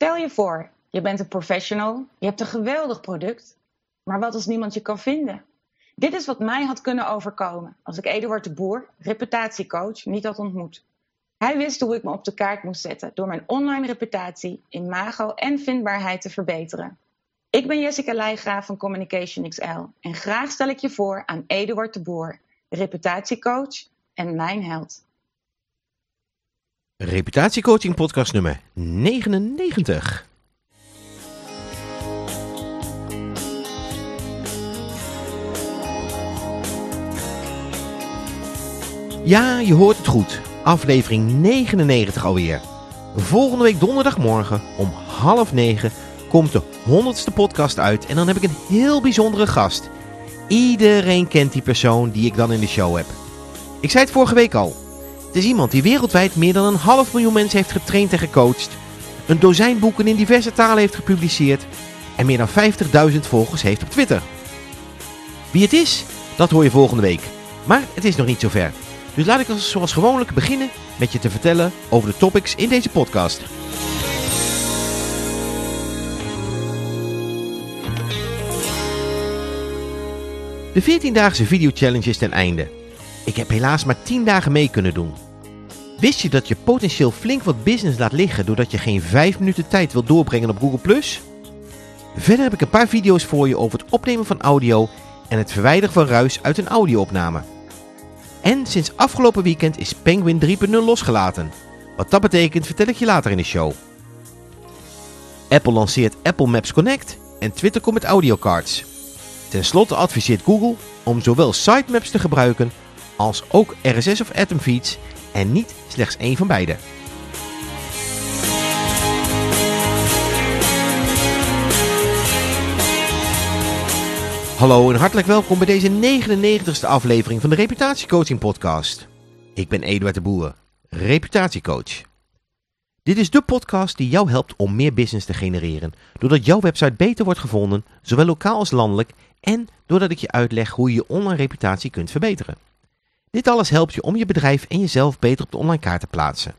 Stel je voor, je bent een professional, je hebt een geweldig product, maar wat als niemand je kan vinden? Dit is wat mij had kunnen overkomen als ik Eduard de Boer, reputatiecoach, niet had ontmoet. Hij wist hoe ik me op de kaart moest zetten door mijn online reputatie, imago en vindbaarheid te verbeteren. Ik ben Jessica Leijgraaf van Communication XL en graag stel ik je voor aan Eduard de Boer, reputatiecoach en mijn held. Reputatiecoaching podcast nummer 99. Ja, je hoort het goed. Aflevering 99 alweer. Volgende week donderdagmorgen om half negen komt de honderdste podcast uit en dan heb ik een heel bijzondere gast. Iedereen kent die persoon die ik dan in de show heb. Ik zei het vorige week al. Het is iemand die wereldwijd meer dan een half miljoen mensen heeft getraind en gecoacht, een dozijn boeken in diverse talen heeft gepubliceerd en meer dan 50.000 volgers heeft op Twitter. Wie het is, dat hoor je volgende week. Maar het is nog niet zover. Dus laat ik zoals gewoonlijk beginnen met je te vertellen over de topics in deze podcast. De 14-daagse video challenge is ten einde. Ik heb helaas maar 10 dagen mee kunnen doen. Wist je dat je potentieel flink wat business laat liggen doordat je geen 5 minuten tijd wilt doorbrengen op Google+. Verder heb ik een paar video's voor je over het opnemen van audio en het verwijderen van ruis uit een audio-opname. En sinds afgelopen weekend is Penguin 3.0 losgelaten. Wat dat betekent vertel ik je later in de show. Apple lanceert Apple Maps Connect en Twitter komt met audiocards. Ten slotte adviseert Google om zowel sitemaps te gebruiken als ook RSS of Atom Feeds en niet slechts één van beide. Hallo en hartelijk welkom bij deze 99ste aflevering van de Reputatiecoaching Podcast. Ik ben Eduard de Boer, reputatiecoach. Dit is de podcast die jou helpt om meer business te genereren, doordat jouw website beter wordt gevonden, zowel lokaal als landelijk, en doordat ik je uitleg hoe je je online reputatie kunt verbeteren. Dit alles helpt je om je bedrijf en jezelf beter op de online kaart te plaatsen.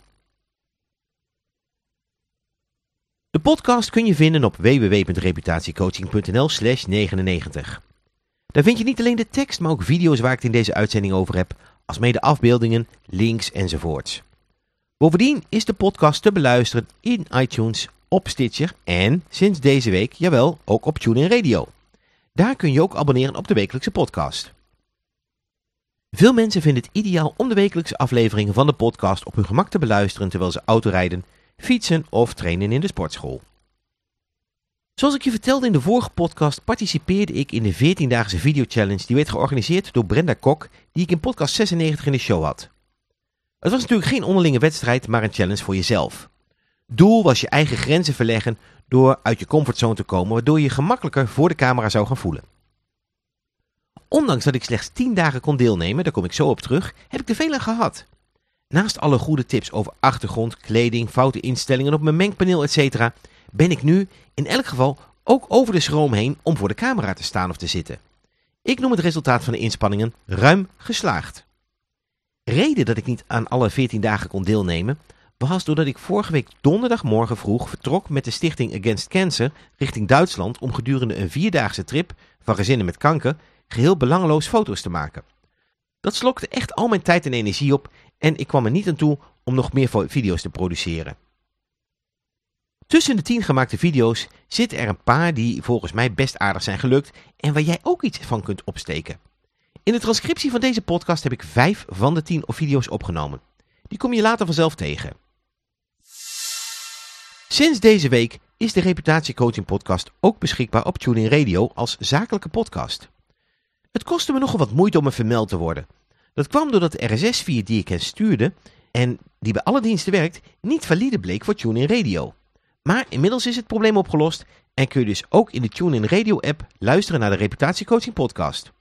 De podcast kun je vinden op www.reputatiecoaching.nl slash 99. Daar vind je niet alleen de tekst, maar ook video's waar ik het in deze uitzending over heb, alsmede afbeeldingen, links enzovoorts. Bovendien is de podcast te beluisteren in iTunes, op Stitcher en sinds deze week, jawel, ook op TuneIn Radio. Daar kun je ook abonneren op de wekelijkse podcast. Veel mensen vinden het ideaal om de wekelijkse afleveringen van de podcast op hun gemak te beluisteren terwijl ze autorijden, fietsen of trainen in de sportschool. Zoals ik je vertelde in de vorige podcast participeerde ik in de 14-daagse videochallenge die werd georganiseerd door Brenda Kok, die ik in podcast 96 in de show had. Het was natuurlijk geen onderlinge wedstrijd, maar een challenge voor jezelf. Doel was je eigen grenzen verleggen door uit je comfortzone te komen, waardoor je je gemakkelijker voor de camera zou gaan voelen. Ondanks dat ik slechts 10 dagen kon deelnemen, daar kom ik zo op terug, heb ik er veel aan gehad. Naast alle goede tips over achtergrond, kleding, foute instellingen op mijn mengpaneel etc. ben ik nu in elk geval ook over de schroom heen om voor de camera te staan of te zitten. Ik noem het resultaat van de inspanningen ruim geslaagd. Reden dat ik niet aan alle 14 dagen kon deelnemen was doordat ik vorige week donderdagmorgen vroeg vertrok met de stichting Against Cancer richting Duitsland om gedurende een vierdaagse trip van gezinnen met kanker geheel belangeloos foto's te maken. Dat slokte echt al mijn tijd en energie op en ik kwam er niet aan toe om nog meer video's te produceren. Tussen de tien gemaakte video's zitten er een paar die volgens mij best aardig zijn gelukt en waar jij ook iets van kunt opsteken. In de transcriptie van deze podcast heb ik vijf van de tien video's opgenomen. Die kom je later vanzelf tegen. Sinds deze week is de Reputatiecoaching podcast ook beschikbaar op TuneIn Radio als zakelijke podcast. Het kostte me nogal wat moeite om er vermeld te worden. Dat kwam doordat de RSS-feed die ik hen stuurde en die bij alle diensten werkt, niet valide bleek voor TuneIn Radio. Maar inmiddels is het probleem opgelost en kun je dus ook in de TuneIn Radio app luisteren naar de Reputatiecoaching podcast.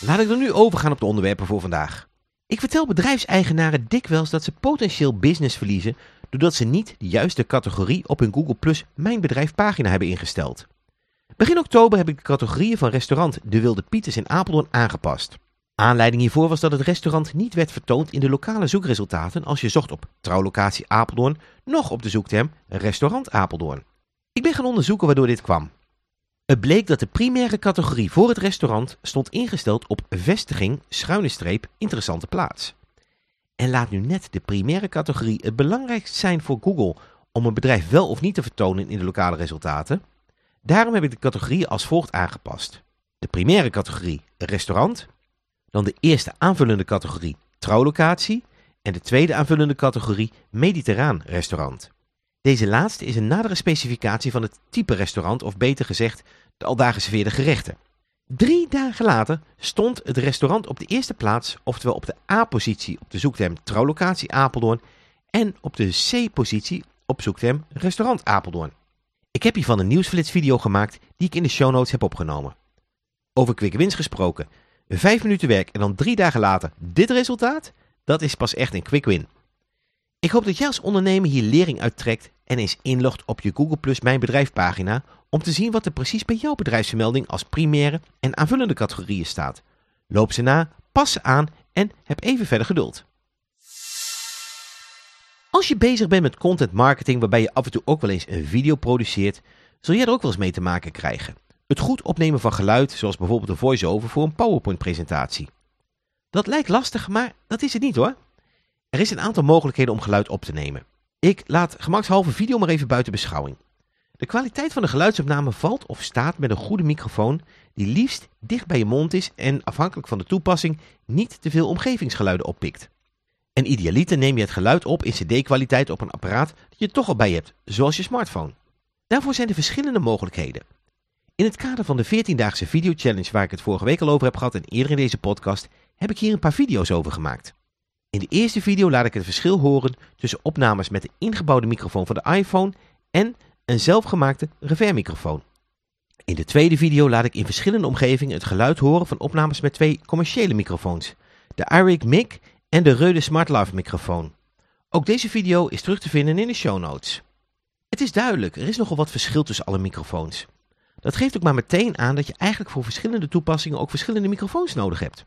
Laat ik dan nu overgaan op de onderwerpen voor vandaag. Ik vertel bedrijfseigenaren dikwijls dat ze potentieel business verliezen doordat ze niet de juiste categorie op hun Google Plus Mijn Bedrijf pagina hebben ingesteld. Begin oktober heb ik de categorieën van restaurant De Wilde Pieters in Apeldoorn aangepast. Aanleiding hiervoor was dat het restaurant niet werd vertoond in de lokale zoekresultaten als je zocht op trouwlocatie Apeldoorn, nog op de zoekterm restaurant Apeldoorn. Ik ben gaan onderzoeken waardoor dit kwam. Het bleek dat de primaire categorie voor het restaurant stond ingesteld op vestiging, schuine streep, interessante plaats. En laat nu net de primaire categorie het belangrijkst zijn voor Google om een bedrijf wel of niet te vertonen in de lokale resultaten. Daarom heb ik de categorieën als volgt aangepast. De primaire categorie restaurant, dan de eerste aanvullende categorie trouwlocatie en de tweede aanvullende categorie mediterraan restaurant. Deze laatste is een nadere specificatie van het type restaurant of beter gezegd de aldaar geserveerde gerechten. Drie dagen later stond het restaurant op de eerste plaats, oftewel op de A-positie op de zoekterm trouwlocatie Apeldoorn en op de C-positie op zoekterm restaurant Apeldoorn. Ik heb hiervan een nieuwsflits video gemaakt die ik in de show notes heb opgenomen. Over quick wins gesproken, vijf minuten werk en dan drie dagen later dit resultaat, dat is pas echt een quick win. Ik hoop dat jij als ondernemer hier lering uittrekt en eens inlogt op je Google Plus Mijn Bedrijf pagina om te zien wat er precies bij jouw bedrijfsvermelding als primaire en aanvullende categorieën staat. Loop ze na, pas ze aan en heb even verder geduld. Als je bezig bent met content marketing waarbij je af en toe ook wel eens een video produceert, zul jij er ook wel eens mee te maken krijgen. Het goed opnemen van geluid, zoals bijvoorbeeld een voice-over voor een PowerPoint presentatie. Dat lijkt lastig, maar dat is het niet hoor. Er is een aantal mogelijkheden om geluid op te nemen. Ik laat gemakshalve video maar even buiten beschouwing. De kwaliteit van de geluidsopname valt of staat met een goede microfoon die liefst dicht bij je mond is en afhankelijk van de toepassing niet te veel omgevingsgeluiden oppikt. En idealiter neem je het geluid op in cd-kwaliteit op een apparaat dat je toch al bij hebt, zoals je smartphone. Daarvoor zijn er verschillende mogelijkheden. In het kader van de 14-daagse video challenge waar ik het vorige week al over heb gehad en eerder in deze podcast, heb ik hier een paar video's over gemaakt. In de eerste video laat ik het verschil horen tussen opnames met de ingebouwde microfoon van de iPhone en een zelfgemaakte revermicrofoon. In de tweede video laat ik in verschillende omgevingen het geluid horen van opnames met twee commerciële microfoons. De iRig Mic en de Rode SmartLav microfoon. Ook deze video is terug te vinden in de show notes. Het is duidelijk, er is nogal wat verschil tussen alle microfoons. Dat geeft ook maar meteen aan dat je eigenlijk voor verschillende toepassingen ook verschillende microfoons nodig hebt.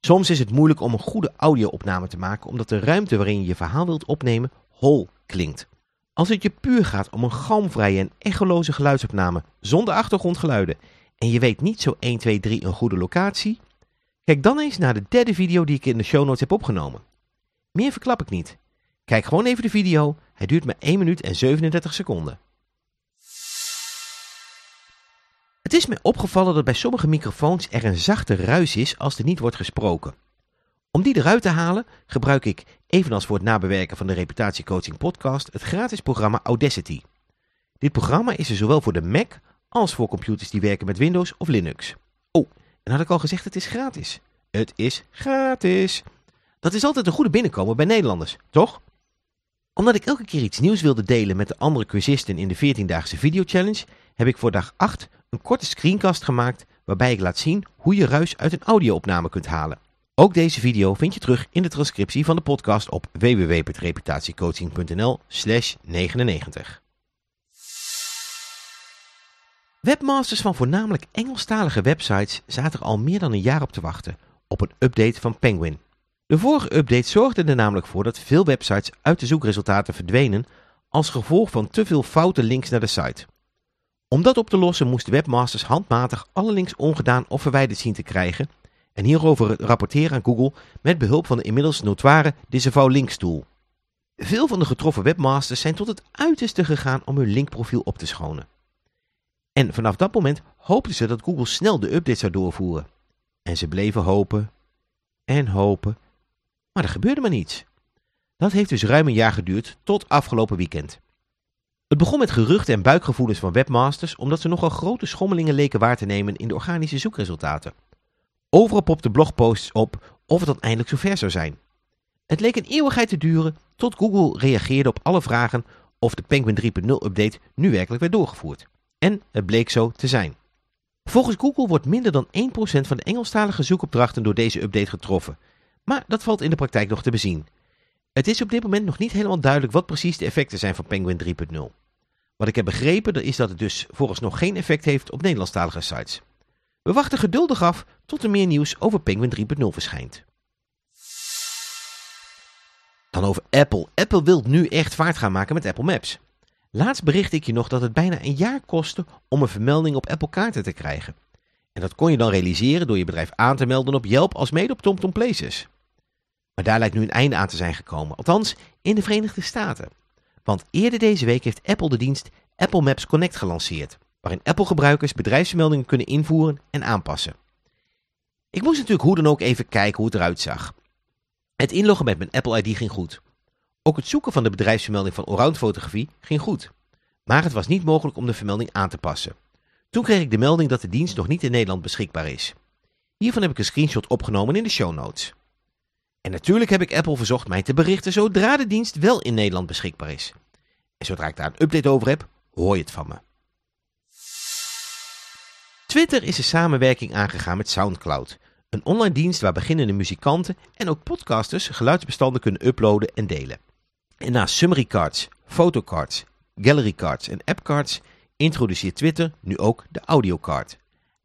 Soms is het moeilijk om een goede audio-opname te maken omdat de ruimte waarin je je verhaal wilt opnemen hol klinkt. Als het je puur gaat om een galmvrije en echoloze geluidsopname zonder achtergrondgeluiden en je weet niet zo 1, 2, 3 een goede locatie, kijk dan eens naar de derde video die ik in de show notes heb opgenomen. Meer verklap ik niet. Kijk gewoon even de video, hij duurt maar 1 minuut en 37 seconden. Het is me opgevallen dat bij sommige microfoons er een zachte ruis is als er niet wordt gesproken. Om die eruit te halen gebruik ik, evenals voor het nabewerken van de reputatiecoaching podcast, het gratis programma Audacity. Dit programma is er zowel voor de Mac als voor computers die werken met Windows of Linux. En had ik al gezegd het is gratis. Het is gratis. Dat is altijd een goede binnenkomen bij Nederlanders, toch? Omdat ik elke keer iets nieuws wilde delen met de andere cursisten in de 14-daagse video challenge, heb ik voor dag 8 een korte screencast gemaakt waarbij ik laat zien hoe je ruis uit een audio-opname kunt halen. Ook deze video vind je terug in de transcriptie van de podcast op www.reputatiecoaching.nl 99. Webmasters van voornamelijk Engelstalige websites zaten er al meer dan een jaar op te wachten op een update van Penguin. De vorige update zorgde er namelijk voor dat veel websites uit de zoekresultaten verdwenen als gevolg van te veel foute links naar de site. Om dat op te lossen moesten webmasters handmatig alle links ongedaan of verwijderd zien te krijgen en hierover rapporteren aan Google met behulp van de inmiddels notoire Disavow Links tool. Veel van de getroffen webmasters zijn tot het uiterste gegaan om hun linkprofiel op te schonen. En vanaf dat moment hoopten ze dat Google snel de update zou doorvoeren. En ze bleven hopen en hopen, maar er gebeurde maar niets. Dat heeft dus ruim een jaar geduurd tot afgelopen weekend. Het begon met geruchten en buikgevoelens van webmasters omdat ze nogal grote schommelingen leken waar te nemen in de organische zoekresultaten. Overal popten blogposts op of het dan eindelijk zover zou zijn. Het leek een eeuwigheid te duren tot Google reageerde op alle vragen of de Penguin 3.0 update nu werkelijk werd doorgevoerd. En het bleek zo te zijn. Volgens Google wordt minder dan 1% van de Engelstalige zoekopdrachten door deze update getroffen. Maar dat valt in de praktijk nog te bezien. Het is op dit moment nog niet helemaal duidelijk wat precies de effecten zijn van Penguin 3.0. Wat ik heb begrepen is dat het dus nog geen effect heeft op Nederlandstalige sites. We wachten geduldig af tot er meer nieuws over Penguin 3.0 verschijnt. Dan over Apple. Apple wil nu echt vaart gaan maken met Apple Maps. Laatst bericht ik je nog dat het bijna een jaar kostte om een vermelding op Apple kaarten te krijgen. En dat kon je dan realiseren door je bedrijf aan te melden op Yelp als mede op TomTom Places. Maar daar lijkt nu een einde aan te zijn gekomen, althans in de Verenigde Staten. Want eerder deze week heeft Apple de dienst Apple Maps Connect gelanceerd, waarin Apple-gebruikers bedrijfsvermeldingen kunnen invoeren en aanpassen. Ik moest natuurlijk hoe dan ook even kijken hoe het eruit zag. Het inloggen met mijn Apple ID ging goed. Ook het zoeken van de bedrijfsvermelding van allround fotografie ging goed. Maar het was niet mogelijk om de vermelding aan te passen. Toen kreeg ik de melding dat de dienst nog niet in Nederland beschikbaar is. Hiervan heb ik een screenshot opgenomen in de show notes. En natuurlijk heb ik Apple verzocht mij te berichten zodra de dienst wel in Nederland beschikbaar is. En zodra ik daar een update over heb, hoor je het van me. Twitter is een samenwerking aangegaan met Soundcloud, een online dienst waar beginnende muzikanten en ook podcasters geluidsbestanden kunnen uploaden en delen. En naast summary cards, fotocards, gallery cards en app cards introduceert Twitter nu ook de audiocard.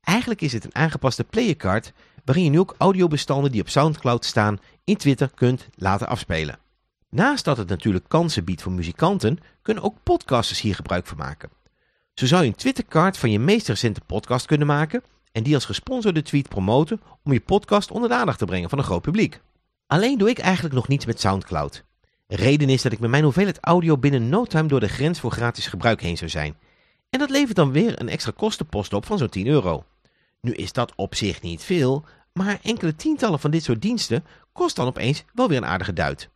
Eigenlijk is het een aangepaste playercard waarin je nu ook audiobestanden die op Soundcloud staan in Twitter kunt laten afspelen. Naast dat het natuurlijk kansen biedt voor muzikanten, kunnen ook podcasters hier gebruik van maken. Zo zou je een Twittercard van je meest recente podcast kunnen maken en die als gesponsorde tweet promoten om je podcast onder de aandacht te brengen van een groot publiek. Alleen doe ik eigenlijk nog niets met Soundcloud. Reden is dat ik met mijn hoeveelheid audio binnen no time door de grens voor gratis gebruik heen zou zijn. En dat levert dan weer een extra kostenpost op van zo'n 10 euro. Nu is dat op zich niet veel, maar enkele tientallen van dit soort diensten kost dan opeens wel weer een aardige duit.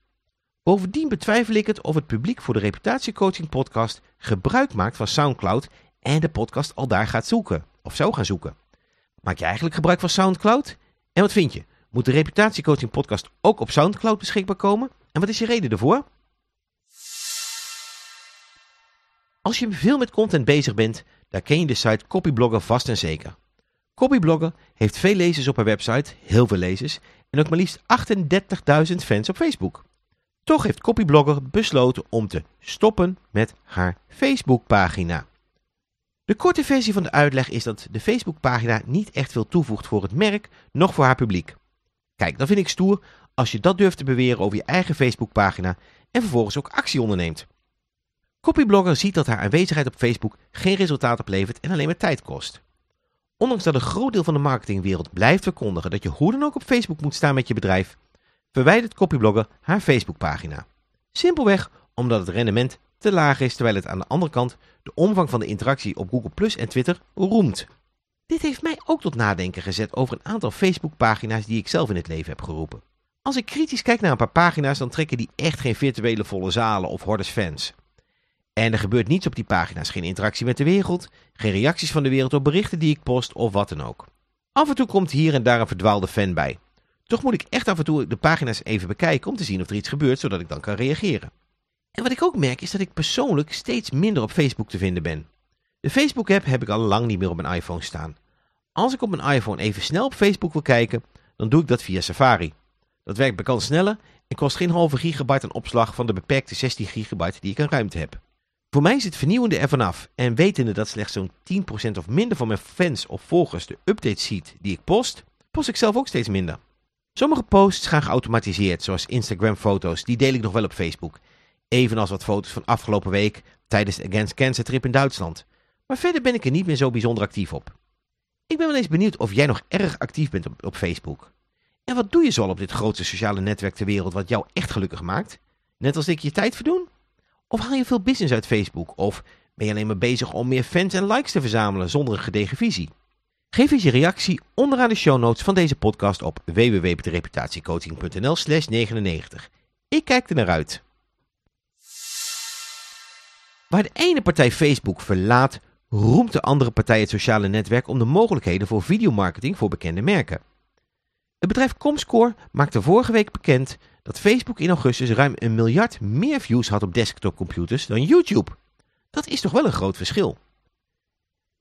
Bovendien betwijfel ik het of het publiek voor de reputatiecoaching podcast gebruik maakt van Soundcloud en de podcast al daar gaat zoeken, of zou gaan zoeken. Maak je eigenlijk gebruik van Soundcloud? En wat vind je? Moet de reputatiecoaching podcast ook op Soundcloud beschikbaar komen? En wat is je reden ervoor? Als je veel met content bezig bent, dan ken je de site Copyblogger vast en zeker. Copyblogger heeft veel lezers op haar website, heel veel lezers, en ook maar liefst 38.000 fans op Facebook. Toch heeft Copyblogger besloten om te stoppen met haar Facebookpagina. De korte versie van de uitleg is dat de Facebookpagina niet echt veel toevoegt voor het merk, noch voor haar publiek. Kijk, dan vind ik stoer als je dat durft te beweren over je eigen Facebookpagina en vervolgens ook actie onderneemt. Copyblogger ziet dat haar aanwezigheid op Facebook geen resultaat oplevert en alleen maar tijd kost. Ondanks dat een groot deel van de marketingwereld blijft verkondigen dat je hoe dan ook op Facebook moet staan met je bedrijf, verwijdert Copyblogger haar Facebookpagina. Simpelweg omdat het rendement te laag is, terwijl het aan de andere kant de omvang van de interactie op Google Plus en Twitter roemt. Dit heeft mij ook tot nadenken gezet over een aantal Facebookpagina's die ik zelf in het leven heb geroepen. Als ik kritisch kijk naar een paar pagina's, dan trekken die echt geen virtuele volle zalen of hordes fans. En er gebeurt niets op die pagina's, geen interactie met de wereld, geen reacties van de wereld op berichten die ik post of wat dan ook. Af en toe komt hier en daar een verdwaalde fan bij. Toch moet ik echt af en toe de pagina's even bekijken om te zien of er iets gebeurt, zodat ik dan kan reageren. En wat ik ook merk is dat ik persoonlijk steeds minder op Facebook te vinden ben. De Facebook-app heb ik al lang niet meer op mijn iPhone staan. Als ik op mijn iPhone even snel op Facebook wil kijken, dan doe ik dat via Safari. Dat werkt bekend sneller en kost geen halve gigabyte aan opslag van de beperkte 16 gigabyte die ik aan ruimte heb. Voor mij is het vernieuwende er vanaf en wetende dat slechts zo'n 10% of minder van mijn fans of volgers de updates ziet die ik post, post ik zelf ook steeds minder. Sommige posts gaan geautomatiseerd, zoals Instagram foto's, die deel ik nog wel op Facebook. Evenals wat foto's van afgelopen week tijdens de Against Cancer trip in Duitsland. Maar verder ben ik er niet meer zo bijzonder actief op. Ik ben wel eens benieuwd of jij nog erg actief bent op Facebook. En wat doe je zoal op dit grootste sociale netwerk ter wereld wat jou echt gelukkig maakt? Net als ik je tijd verdoen? Of haal je veel business uit Facebook? Of ben je alleen maar bezig om meer fans en likes te verzamelen zonder een gedegen visie? Geef eens je reactie onderaan de show notes van deze podcast op www.reputatiecoaching.nl slash 99. Ik kijk er naar uit. Waar de ene partij Facebook verlaat, roemt de andere partij het sociale netwerk om de mogelijkheden voor videomarketing voor bekende merken. Het bedrijf Comscore maakte vorige week bekend dat Facebook in augustus ruim een miljard meer views had op desktopcomputers dan YouTube. Dat is toch wel een groot verschil.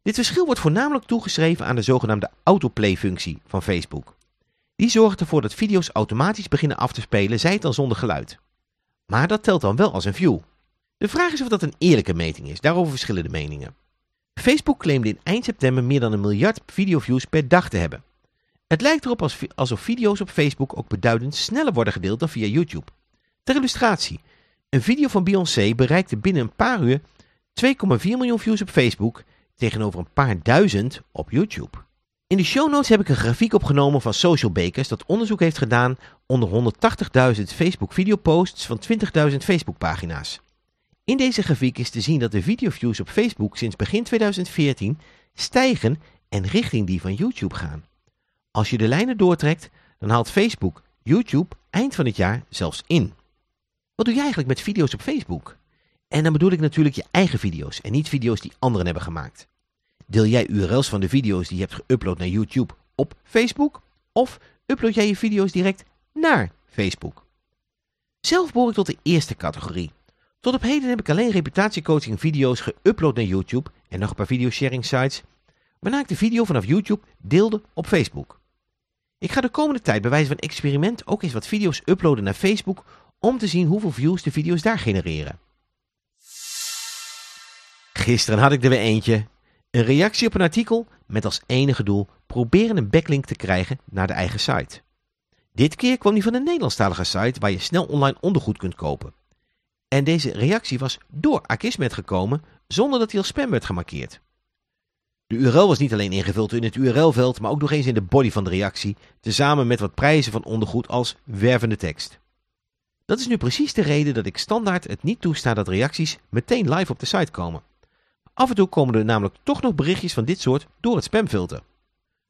Dit verschil wordt voornamelijk toegeschreven aan de zogenaamde autoplay-functie van Facebook. Die zorgt ervoor dat video's automatisch beginnen af te spelen, zij het dan zonder geluid. Maar dat telt dan wel als een view. De vraag is of dat een eerlijke meting is, daarover verschillen de meningen. Facebook claimde in eind september meer dan een miljard videoviews per dag te hebben. Het lijkt erop alsof video's op Facebook ook beduidend sneller worden gedeeld dan via YouTube. Ter illustratie, een video van Beyoncé bereikte binnen een paar uur 2,4 miljoen views op Facebook tegenover een paar duizend op YouTube. In de show notes heb ik een grafiek opgenomen van Social Bakers dat onderzoek heeft gedaan onder 180.000 Facebook videoposts van 20.000 Facebook pagina's. In deze grafiek is te zien dat de videoviews op Facebook sinds begin 2014 stijgen en richting die van YouTube gaan. Als je de lijnen doortrekt, dan haalt Facebook YouTube eind van het jaar zelfs in. Wat doe jij eigenlijk met video's op Facebook? En dan bedoel ik natuurlijk je eigen video's en niet video's die anderen hebben gemaakt. Deel jij URL's van de video's die je hebt geüpload naar YouTube op Facebook? Of upload jij je video's direct naar Facebook? Zelf behoor ik tot de eerste categorie. Tot op heden heb ik alleen reputatiecoaching video's geüpload naar YouTube en nog een paar videosharing sites, waarna ik de video vanaf YouTube deelde op Facebook. Ik ga de komende tijd bij wijze van experiment ook eens wat video's uploaden naar Facebook om te zien hoeveel views de video's daar genereren. Gisteren had ik er weer eentje. Een reactie op een artikel met als enige doel proberen een backlink te krijgen naar de eigen site. Dit keer kwam die van een Nederlandstalige site waar je snel online ondergoed kunt kopen. En deze reactie was door Akismet gekomen zonder dat hij als spam werd gemarkeerd. De URL was niet alleen ingevuld in het URL-veld, maar ook nog eens in de body van de reactie, tezamen met wat prijzen van ondergoed als wervende tekst. Dat is nu precies de reden dat ik standaard het niet toesta dat reacties meteen live op de site komen. Af en toe komen er namelijk toch nog berichtjes van dit soort door het spamfilter.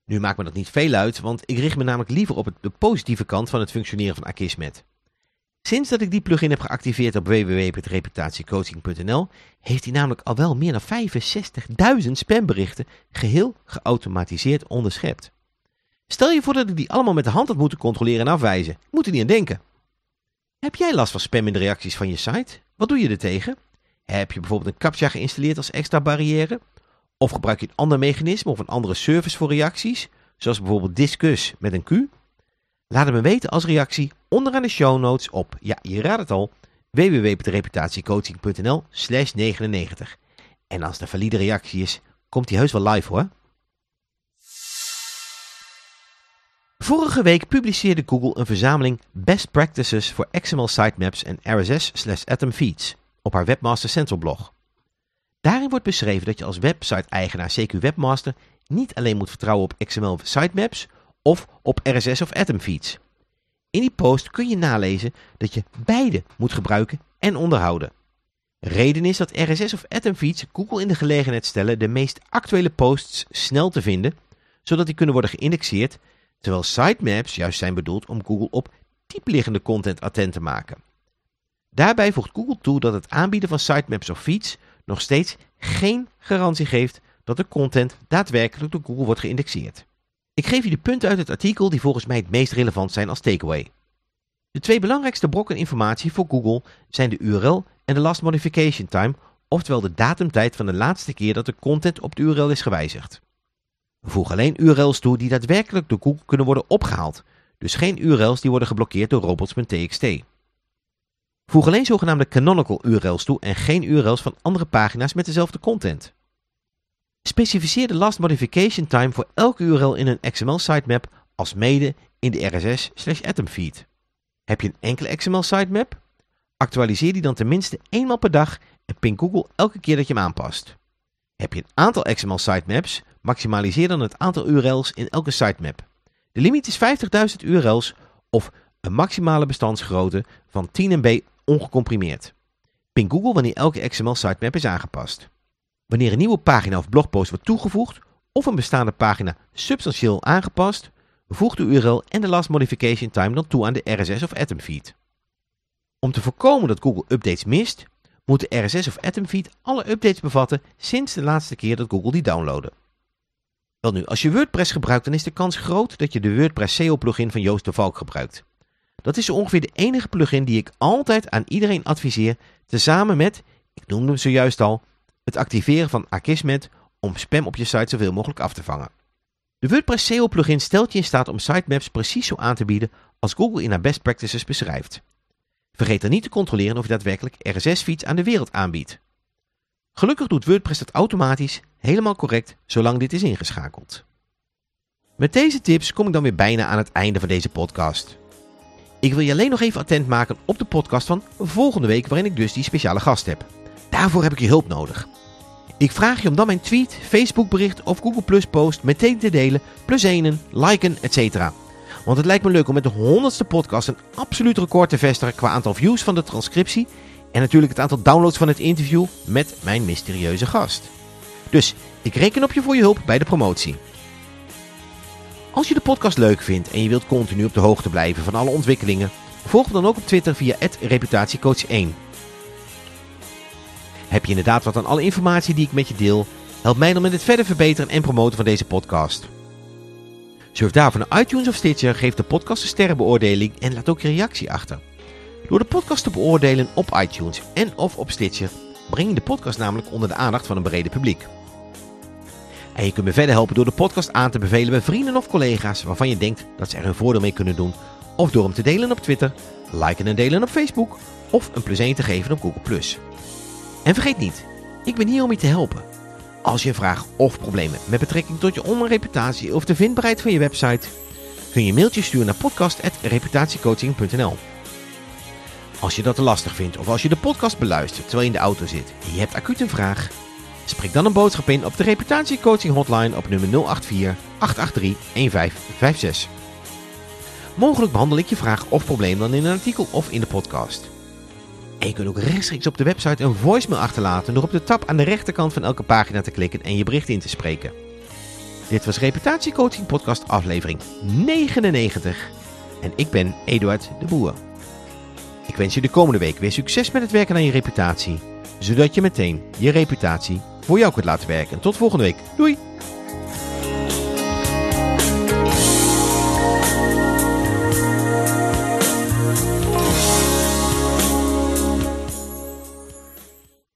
Nu maakt me dat niet veel uit, want ik richt me namelijk liever op de positieve kant van het functioneren van Akismet. Sinds dat ik die plugin heb geactiveerd op www.reputatiecoaching.nl heeft hij namelijk al wel meer dan 65.000 spamberichten geheel geautomatiseerd onderschept. Stel je voor dat ik die allemaal met de hand had moeten controleren en afwijzen. Moet er niet aan denken. Heb jij last van spam in de reacties van je site? Wat doe je er tegen? Heb je bijvoorbeeld een CAPTCHA geïnstalleerd als extra barrière? Of gebruik je een ander mechanisme of een andere service voor reacties, zoals bijvoorbeeld Discuss met een Q? Laat het me weten als reactie onderaan de show notes op, ja je raadt het al, www.reputatiecoaching.nl slash 99. En als de valide reactie is, komt die heus wel live hoor. Vorige week publiceerde Google een verzameling Best Practices voor XML Sitemaps en RSS slash Atom Feeds op haar Webmaster Central blog. Daarin wordt beschreven dat je als website-eigenaar CQ Webmaster niet alleen moet vertrouwen op XML sitemaps of op RSS of Atom feeds. In die post kun je nalezen dat je beide moet gebruiken en onderhouden. Reden is dat RSS of Atom feeds Google in de gelegenheid stellen de meest actuele posts snel te vinden, zodat die kunnen worden geïndexeerd, terwijl sitemaps juist zijn bedoeld om Google op diepliggende content attent te maken. Daarbij voegt Google toe dat het aanbieden van sitemaps of feeds nog steeds geen garantie geeft dat de content daadwerkelijk door Google wordt geïndexeerd. Ik geef je de punten uit het artikel die volgens mij het meest relevant zijn als takeaway. De twee belangrijkste brokken informatie voor Google zijn de URL en de last modification time, oftewel de datumtijd van de laatste keer dat de content op de URL is gewijzigd. Voeg alleen URL's toe die daadwerkelijk door Google kunnen worden opgehaald, dus geen URL's die worden geblokkeerd door robots.txt. Voeg alleen zogenaamde canonical URL's toe en geen URL's van andere pagina's met dezelfde content. Specificeer de last modification time voor elke URL in een XML sitemap als mede in de RSS/Atom feed. Heb je een enkele XML sitemap? Actualiseer die dan tenminste eenmaal per dag en ping Google elke keer dat je hem aanpast. Heb je een aantal XML sitemaps? Maximaliseer dan het aantal URL's in elke sitemap. De limiet is 50.000 URL's of een maximale bestandsgrootte van 10 MB ongecomprimeerd. Ping Google wanneer elke XML sitemap is aangepast. Wanneer een nieuwe pagina of blogpost wordt toegevoegd of een bestaande pagina substantieel aangepast, voeg de URL en de last modification time dan toe aan de RSS of Atom feed. Om te voorkomen dat Google updates mist, moet de RSS of Atom feed alle updates bevatten sinds de laatste keer dat Google die downloadde. Wel nu, als je WordPress gebruikt, dan is de kans groot dat je de WordPress SEO plugin van Joost de Valk gebruikt. Dat is ongeveer de enige plugin die ik altijd aan iedereen adviseer, tezamen met, ik noemde hem zojuist al, het activeren van Akismet om spam op je site zoveel mogelijk af te vangen. De WordPress SEO plugin stelt je in staat om sitemaps precies zo aan te bieden als Google in haar best practices beschrijft. Vergeet dan niet te controleren of je daadwerkelijk RSS-feeds aan de wereld aanbiedt. Gelukkig doet WordPress dat automatisch, helemaal correct, zolang dit is ingeschakeld. Met deze tips kom ik dan weer bijna aan het einde van deze podcast. Ik wil je alleen nog even attent maken op de podcast van volgende week, waarin ik dus die speciale gast heb. Daarvoor heb ik je hulp nodig. Ik vraag je om dan mijn tweet, Facebook bericht of Google Plus post meteen te delen, plus enen, liken, etc. Want het lijkt me leuk om met de honderdste podcast een absoluut record te vestigen qua aantal views van de transcriptie en natuurlijk het aantal downloads van het interview met mijn mysterieuze gast. Dus ik reken op je voor je hulp bij de promotie. Als je de podcast leuk vindt en je wilt continu op de hoogte blijven van alle ontwikkelingen, volg me dan ook op Twitter via reputatiecoach1. Heb je inderdaad wat aan alle informatie die ik met je deel? Help mij dan met het verder verbeteren en promoten van deze podcast. Surf daarvoor naar iTunes of Stitcher, geef de podcast een sterrenbeoordeling en laat ook je reactie achter. Door de podcast te beoordelen op iTunes en of op Stitcher breng je de podcast namelijk onder de aandacht van een brede publiek. En je kunt me verder helpen door de podcast aan te bevelen bij vrienden of collega's waarvan je denkt dat ze er hun voordeel mee kunnen doen. Of door hem te delen op Twitter, liken en delen op Facebook of een plus 1 te geven op Google+. En vergeet niet, ik ben hier om je te helpen. Als je vraag of problemen met betrekking tot je online reputatie of de vindbaarheid van je website, kun je een mailtje sturen naar podcast.reputatiecoaching.nl. Als je dat te lastig vindt of als je de podcast beluistert terwijl je in de auto zit en je hebt acuut een vraag, spreek dan een boodschap in op de reputatiecoaching hotline op nummer 084 883 1556. Mogelijk behandel ik je vraag of probleem dan in een artikel of in de podcast. En je kunt ook rechtstreeks op de website een voicemail achterlaten door op de tab aan de rechterkant van elke pagina te klikken en je bericht in te spreken. Dit was Reputatiecoaching Podcast aflevering 99 en ik ben Eduard de Boer. Ik wens je de komende week weer succes met het werken aan je reputatie, zodat je meteen je reputatie voor jou kunt laten werken. Tot volgende week. Doei!